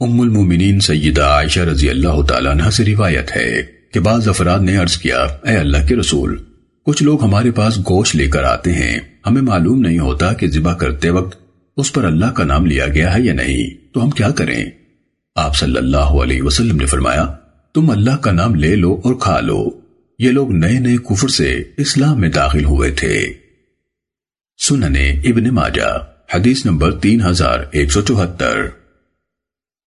ام المومنین سیدہ عائشہ رضی اللہ تعالیٰ عنہ سے روایت ہے کہ بعض افراد نے عرض کیا، اے اللہ کے رسول، کچھ لوگ ہمارے پاس گوشت لے کر آتے ہیں۔ ہمیں معلوم نہیں ہوتا کہ ذبح کرتے وقت اس پر اللہ کا نام لیا گیا ہے یا نہیں۔ تو ہم کیا کریں؟ آپ صلی اللہ علیہ وسلم نے فرمایا، تم اللہ کا نام لے لو اور کھا لو۔ یہ لوگ نئے نئے کفر سے اسلام میں داخل ہوئے تھے۔ سننے ابن ماجہ، حدیث نمبر تین ہزار ایک سو چوہتر۔